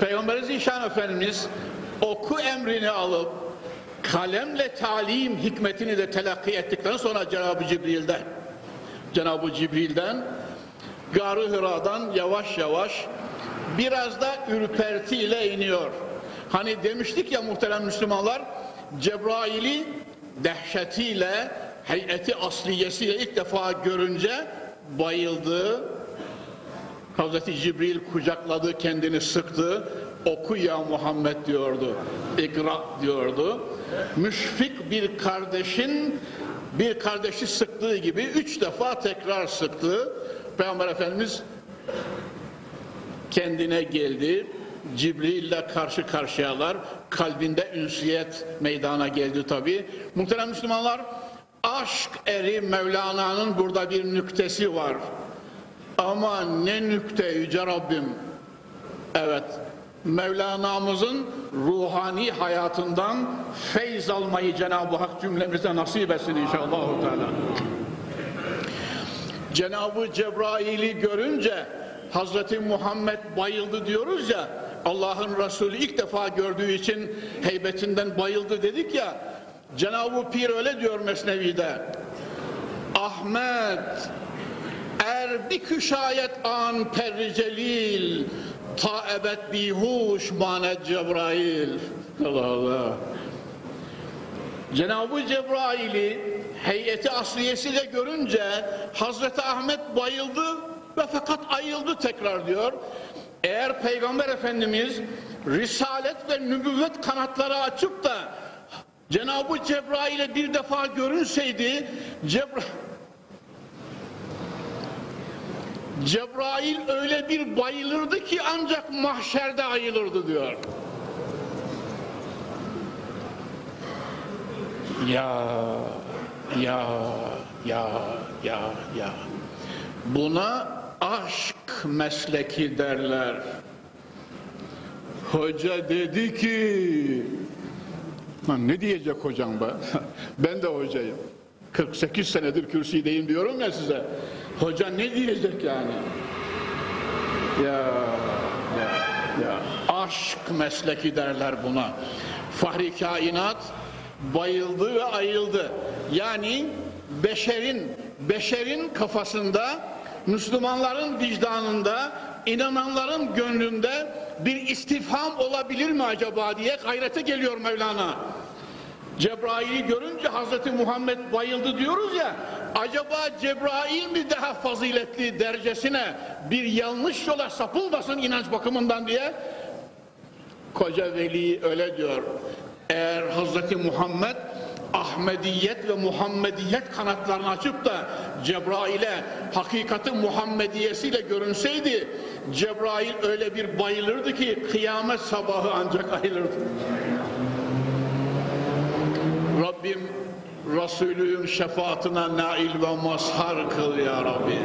Peygamber Zişan Efendimiz oku emrini alıp kalemle talim hikmetini de telakki ettikten sonra Cenab-ı Cibril'den Cenab-ı Cibril'den Gar-ı Hıra'dan yavaş yavaş biraz da ürpertiyle iniyor. Hani demiştik ya muhterem Müslümanlar Cebrail'i dehşetiyle heyeti asliyesiyle ilk defa görünce bayıldı. Hazreti Cibril kucakladı, kendini sıktı. Oku ya Muhammed diyordu. İkra diyordu. Müşfik bir kardeşin bir kardeşi sıktığı gibi üç defa tekrar sıktı. Peygamber Efendimiz kendine geldi. Cibril ile karşı karşıyalar. Kalbinde ünsiyet meydana geldi tabi. Muhterem Müslümanlar, aşk eri Mevlana'nın burada bir nüktesi var. Ama ne nükte Yüce Rabbim. Evet, Mevlana'mızın ruhani hayatından feyz almayı Cenab-ı Hak cümlemize nasip etsin inşallah. Cenab-ı Cebrail'i görünce Hazreti Muhammed bayıldı diyoruz ya Allah'ın Resulü ilk defa gördüğü için heybetinden bayıldı dedik ya Cenab-ı Pir öyle diyor Mesnevi'de Ahmet bir küşayet an perri celil ta ebed bihuş manet Cebrail Allah Allah Cenab-ı Cebrail'i heyeti asliyesiyle görünce Hazreti Ahmet bayıldı ve fakat ayıldı tekrar diyor. Eğer Peygamber Efendimiz Risalet ve nübüvvet kanatları açıp da Cenab-ı Cebrail'e bir defa görünseydi Cebra Cebrail öyle bir bayılırdı ki ancak mahşerde ayılırdı diyor. Ya ya ya ya ya buna aşk mesleki derler. Hoca dedi ki Lan ne diyecek hocam be? ben de hocayım. 48 senedir kürsüdeyim diyorum ya size. Hoca ne diyecek yani? Ya ya ya aşk mesleki derler buna. Fahri kainat bayıldı ve ayıldı. Yani beşerin beşerin kafasında, Müslümanların vicdanında, inananların gönlünde bir istifham olabilir mi acaba diye gayrete geliyor Mevlana. Cebrail'i görünce Hazreti Muhammed bayıldı diyoruz ya, acaba Cebrail mi daha faziletli derecesine bir yanlış yola sapılmasın inanç bakımından diye koca veli öyle diyor. Eğer Hazreti Muhammed Ahmediyet ve Muhammediyet kanatlarını açıp da Cebrail'e hakikati Muhammediyesiyle görünseydi Cebrail öyle bir bayılırdı ki kıyamet sabahı ancak ayılırdı. Rabbim Resulü'nün şefaatine nail ve mazhar kıl ya Rabbi.